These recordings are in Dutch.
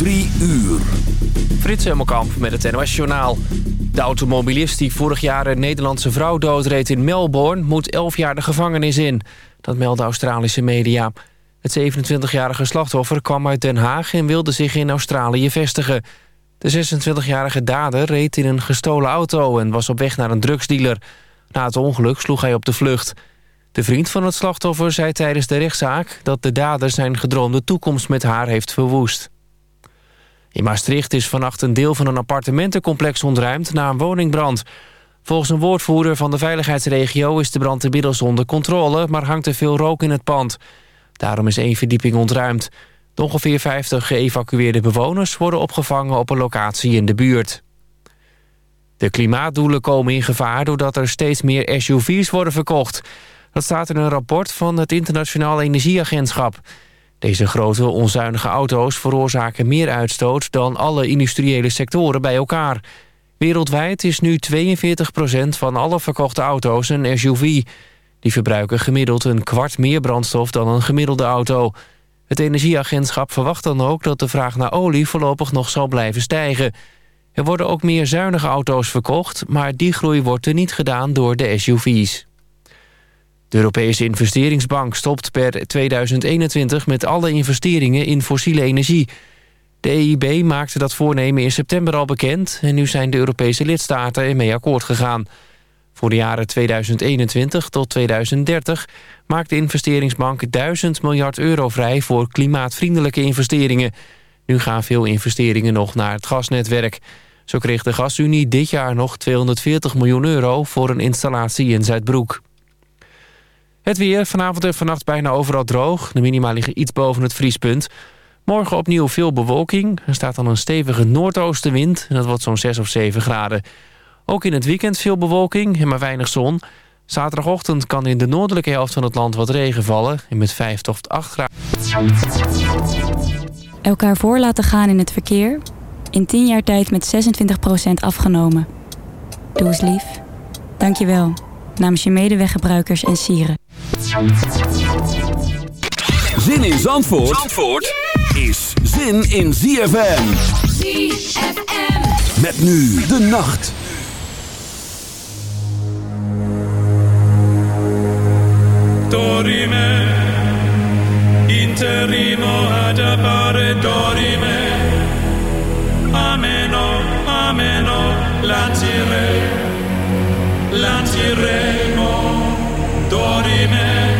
Drie uur. Frits Hemmelkamp met het NOS Journaal. De automobilist die vorig jaar een Nederlandse vrouw doodreed in Melbourne... moet 11 jaar de gevangenis in. Dat melden Australische media. Het 27-jarige slachtoffer kwam uit Den Haag... en wilde zich in Australië vestigen. De 26-jarige dader reed in een gestolen auto... en was op weg naar een drugsdealer. Na het ongeluk sloeg hij op de vlucht. De vriend van het slachtoffer zei tijdens de rechtszaak... dat de dader zijn gedroomde toekomst met haar heeft verwoest. In Maastricht is vannacht een deel van een appartementencomplex ontruimd na een woningbrand. Volgens een woordvoerder van de veiligheidsregio is de brand inmiddels onder controle, maar hangt er veel rook in het pand. Daarom is één verdieping ontruimd. De ongeveer 50 geëvacueerde bewoners worden opgevangen op een locatie in de buurt. De klimaatdoelen komen in gevaar doordat er steeds meer SUV's worden verkocht. Dat staat in een rapport van het Internationaal Energieagentschap. Deze grote onzuinige auto's veroorzaken meer uitstoot... dan alle industriële sectoren bij elkaar. Wereldwijd is nu 42% van alle verkochte auto's een SUV. Die verbruiken gemiddeld een kwart meer brandstof dan een gemiddelde auto. Het energieagentschap verwacht dan ook dat de vraag naar olie... voorlopig nog zal blijven stijgen. Er worden ook meer zuinige auto's verkocht... maar die groei wordt er niet gedaan door de SUV's. De Europese investeringsbank stopt per 2021 met alle investeringen in fossiele energie. De EIB maakte dat voornemen in september al bekend... en nu zijn de Europese lidstaten ermee akkoord gegaan. Voor de jaren 2021 tot 2030 maakt de investeringsbank 1000 miljard euro vrij... voor klimaatvriendelijke investeringen. Nu gaan veel investeringen nog naar het gasnetwerk. Zo kreeg de Gasunie dit jaar nog 240 miljoen euro... voor een installatie in Zuidbroek. Het weer, vanavond en vannacht bijna overal droog. De minima liggen iets boven het vriespunt. Morgen opnieuw veel bewolking. Er staat dan een stevige noordoostenwind. En dat wordt zo'n 6 of 7 graden. Ook in het weekend veel bewolking en maar weinig zon. Zaterdagochtend kan in de noordelijke helft van het land wat regen vallen. En met 5 tot 8 graden. Elkaar voor laten gaan in het verkeer. In 10 jaar tijd met 26% afgenomen. Doe eens lief. Dank je wel. Namens je medeweggebruikers en sieren. Zin in Zandvoort, Zandvoort is zin in ZFM. ZFM. Met nu de nacht. Dorime, interimo ad appare dorime. Ameno, ameno, lancire, lanciremo, dorime.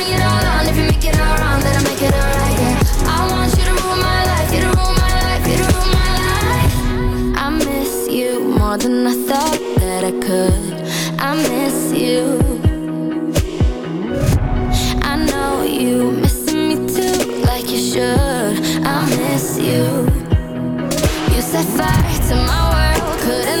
fire to my world. Couldn't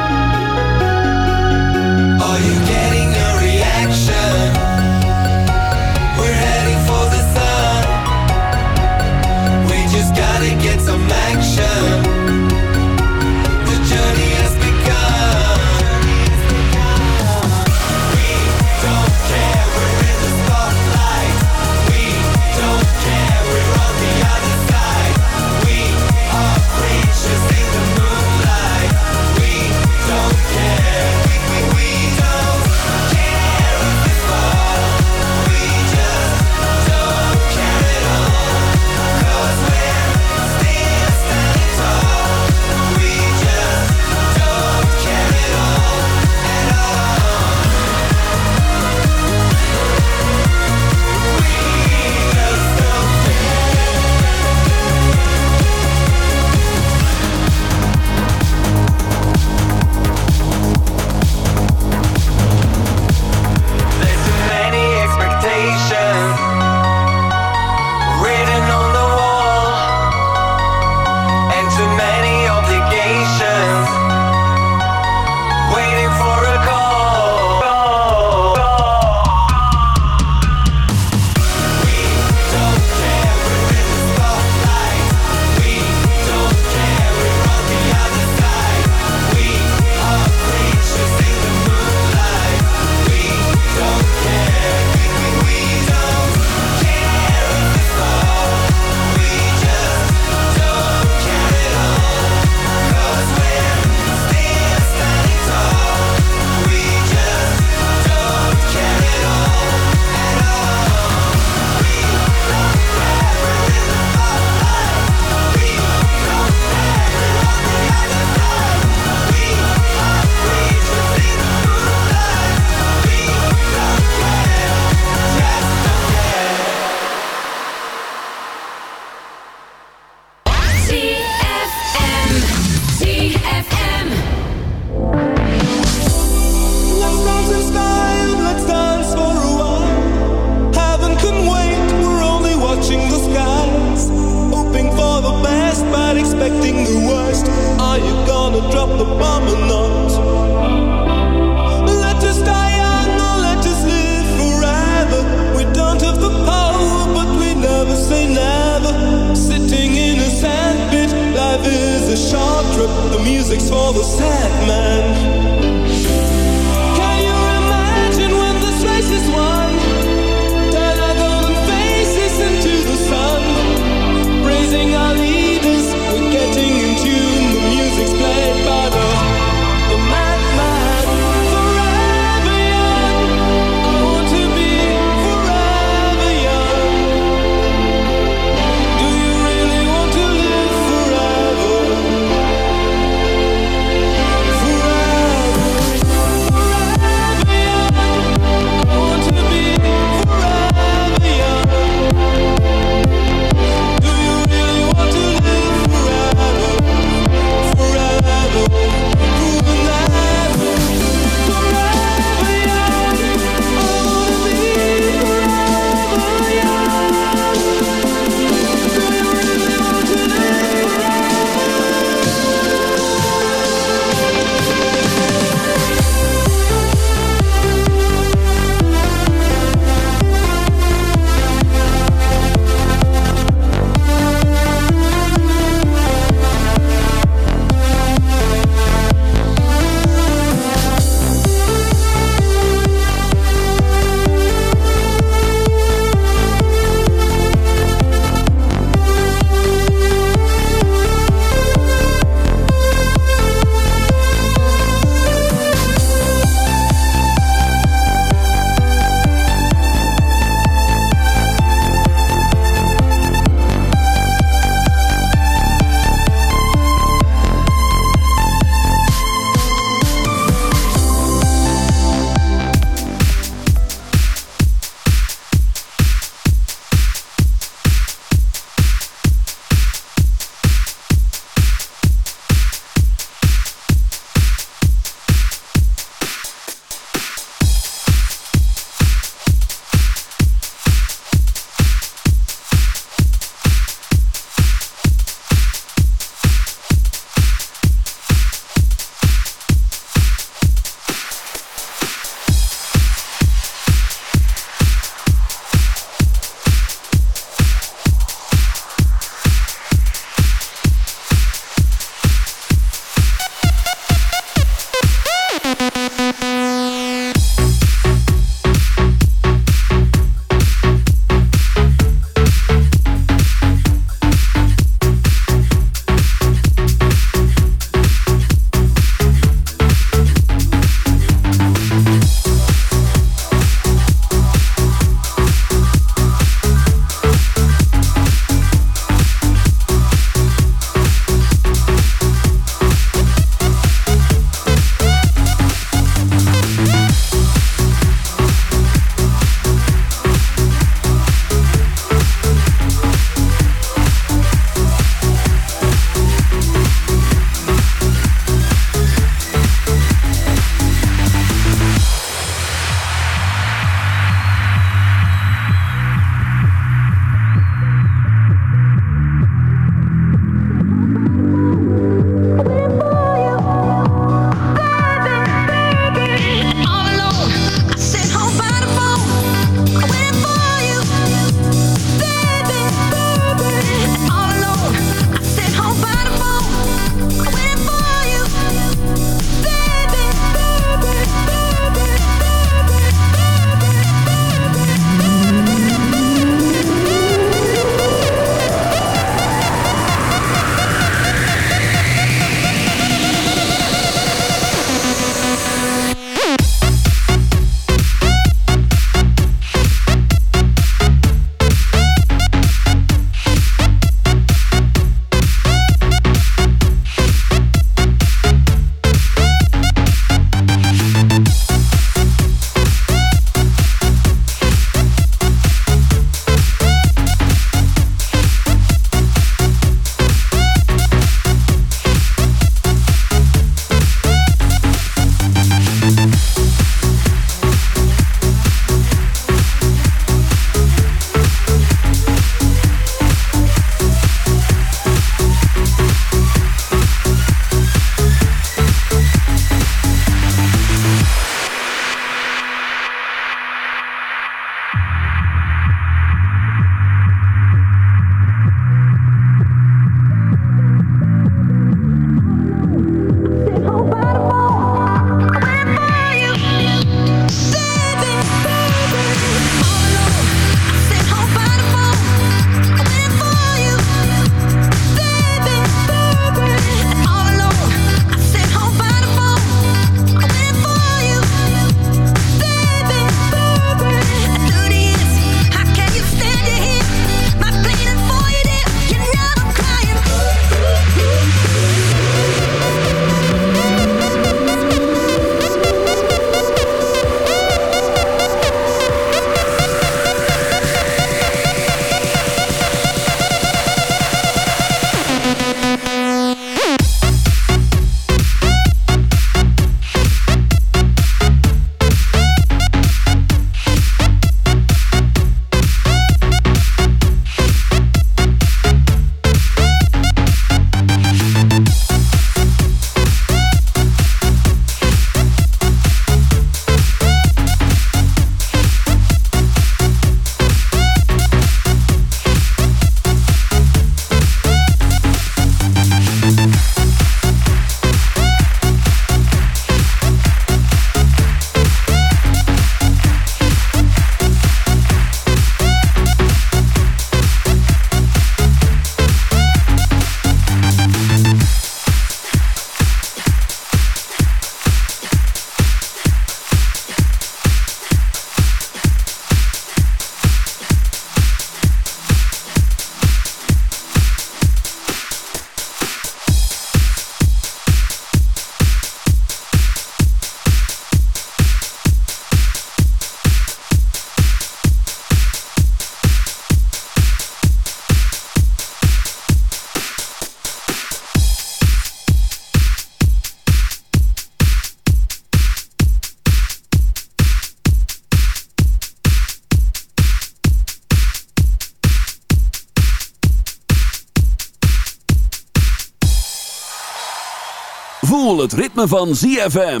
het ritme van ZFM.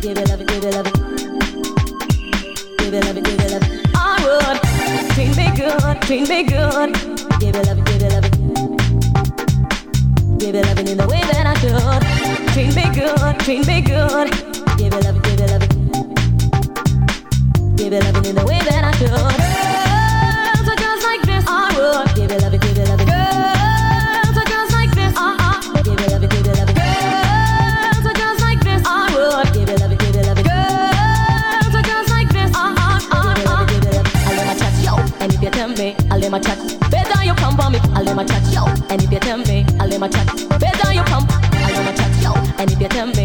Give it love, give it love. In the I should. Treat me good, treat. Give it love, give it love. Girls are girls like this, I would. Give it loving, give it loving. Girls are girls like this, uh uh. Give it loving, give it loving. Girls are girls like this, I would. Give it loving, give it loving. Girls are uh, girls like this, uh uh uh uh. Give it loving, give it loving. I let my touch yo, and if you tempt me, I let my touch. Better you come for me, I let my touch yo, and if you tempt me, I let my touch. Better you come, yo, and if you tempt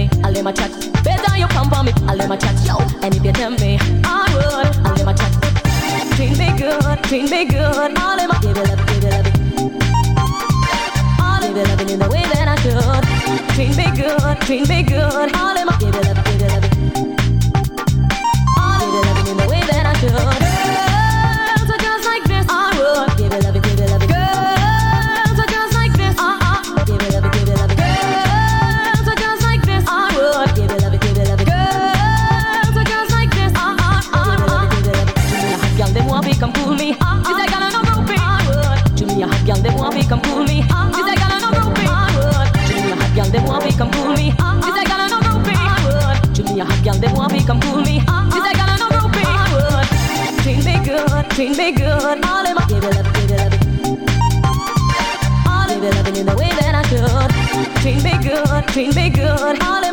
for me, I let my touch yo, and if you tempt me. Treat me good. I'll let my give it up, give it up. I'll give it up in the way that I should. Treat me good, treat me good. I'll let my give it up, give it up. I'll give it up in the way that I should. Treat me good. All in my. All give it up in the way that I. Treat me good, treat me good. All in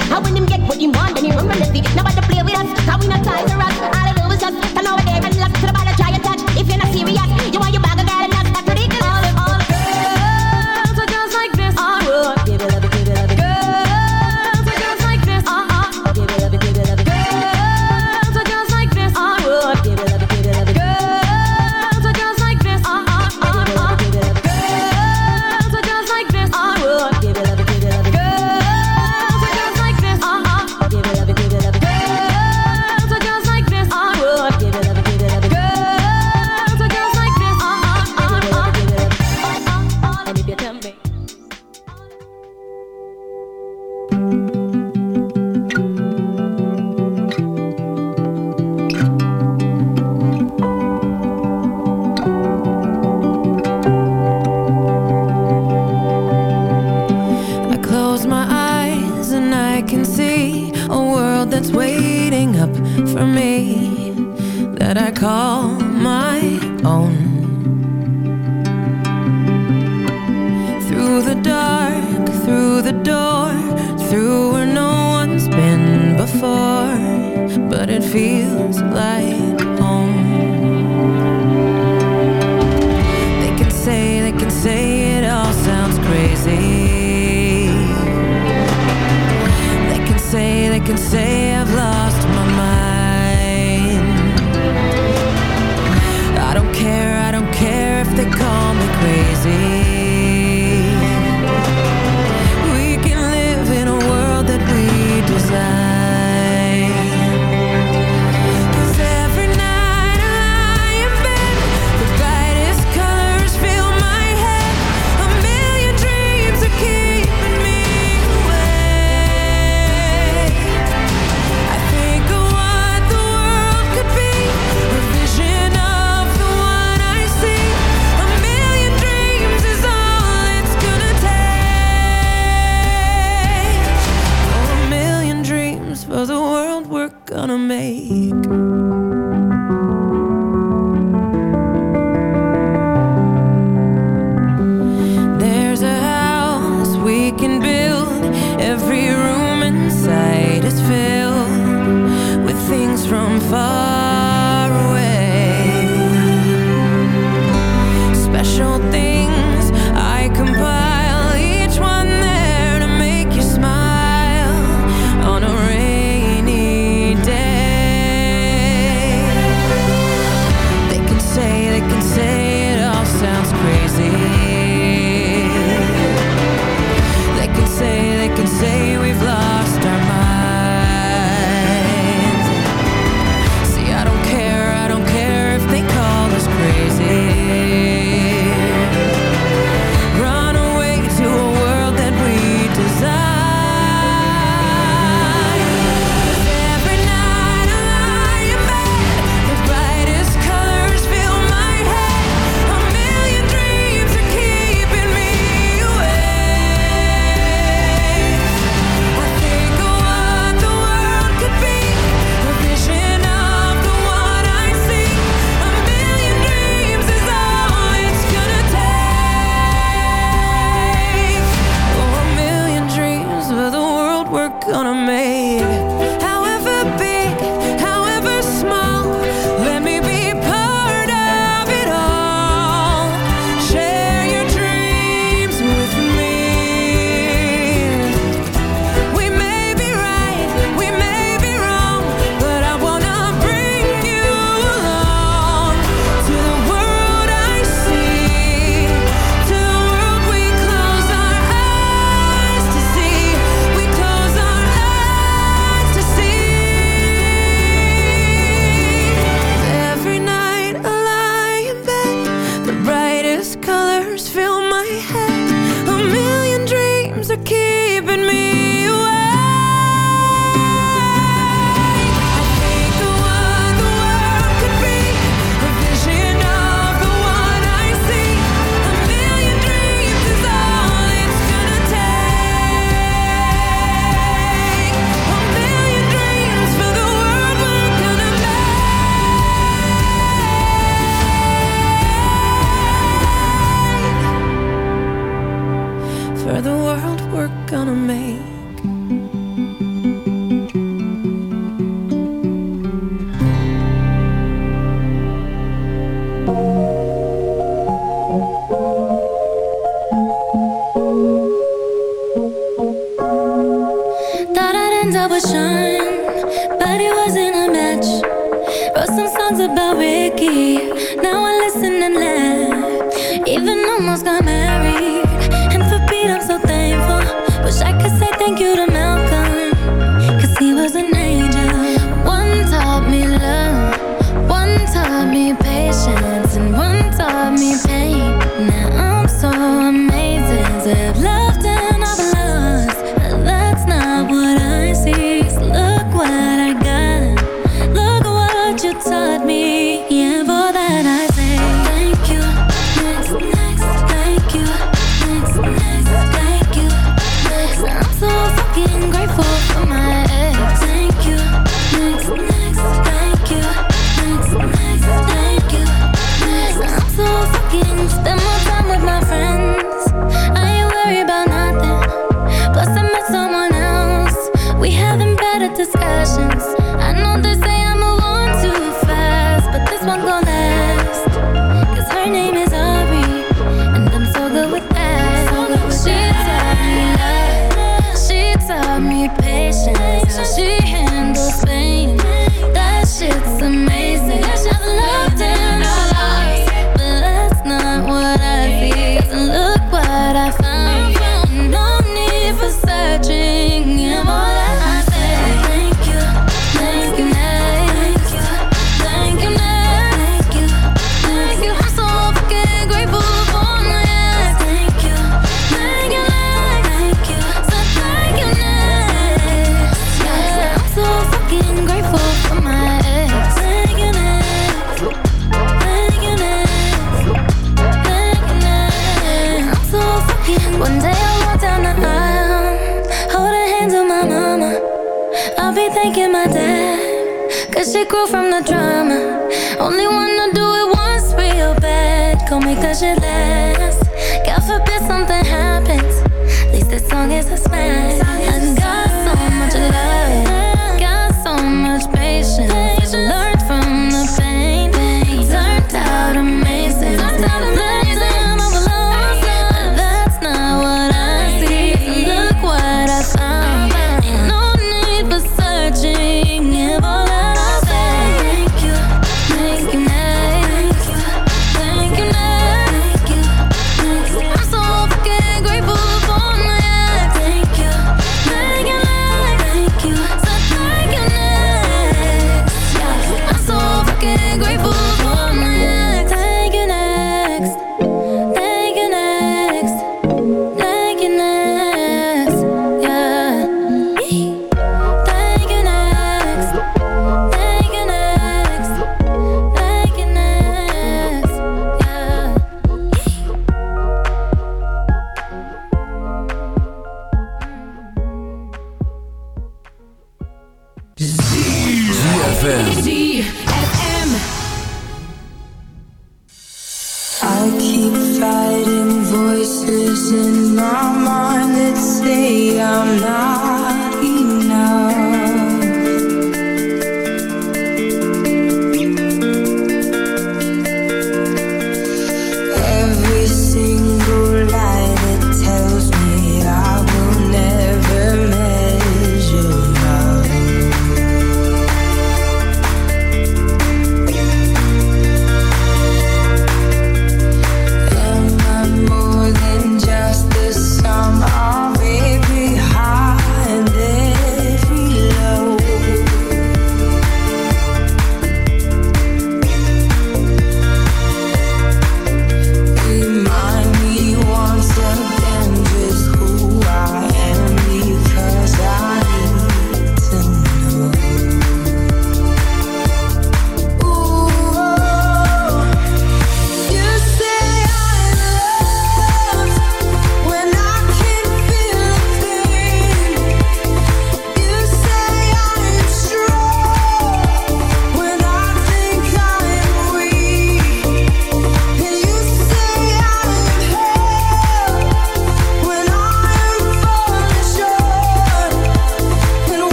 I when him get what him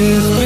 is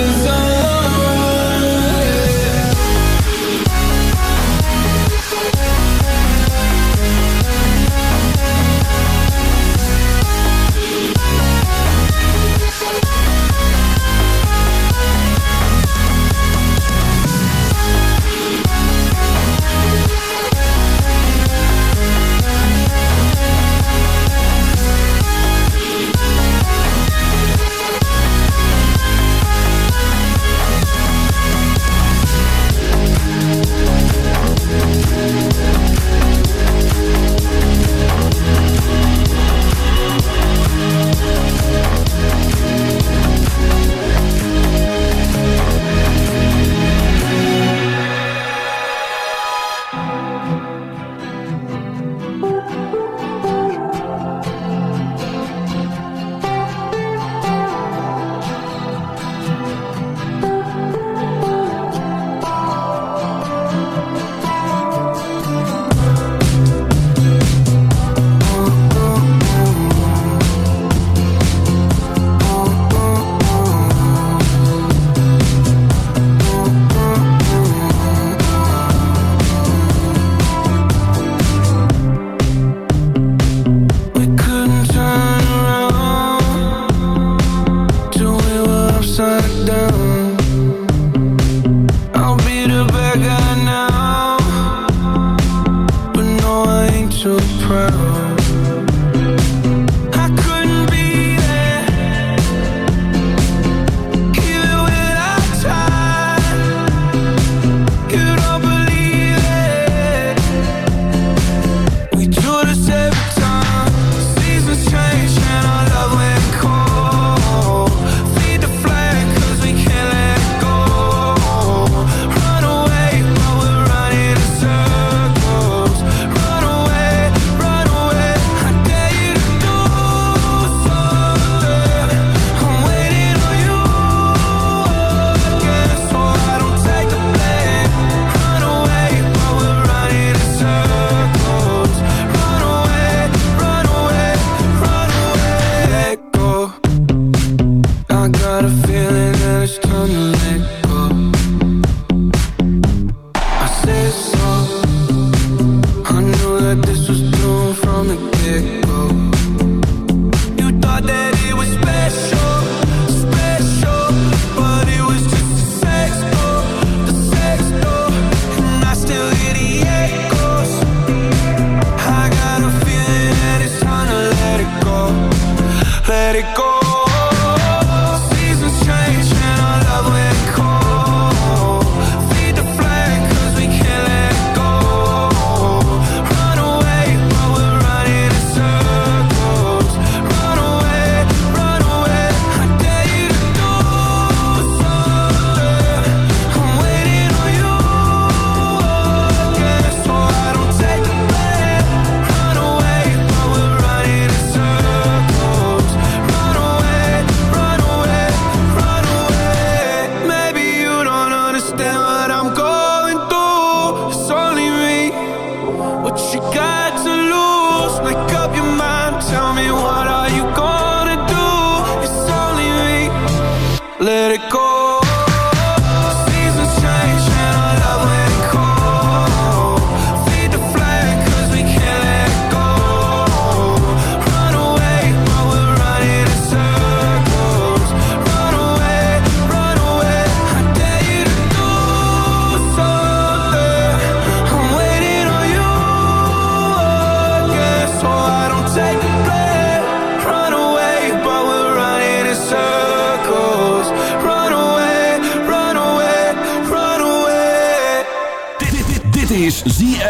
Let it go.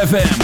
ZFM.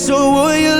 so will you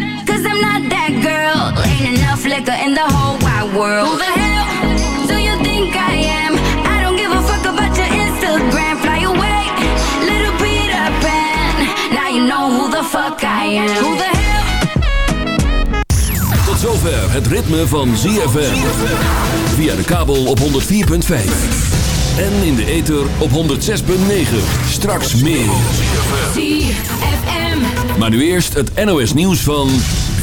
cause I'm not that girl. Ain't enough liquor in the whole wide world. Who the hell do you think I am? I don't give a fuck about your Instagram. Fly away, little Peter Pan. Now you know who the fuck I am. Who the hell? Tot zover het ritme van ZFM. Via de kabel op 104.5. En in de ether op 106.9. Straks meer. ZFM. Maar nu eerst het NOS nieuws van...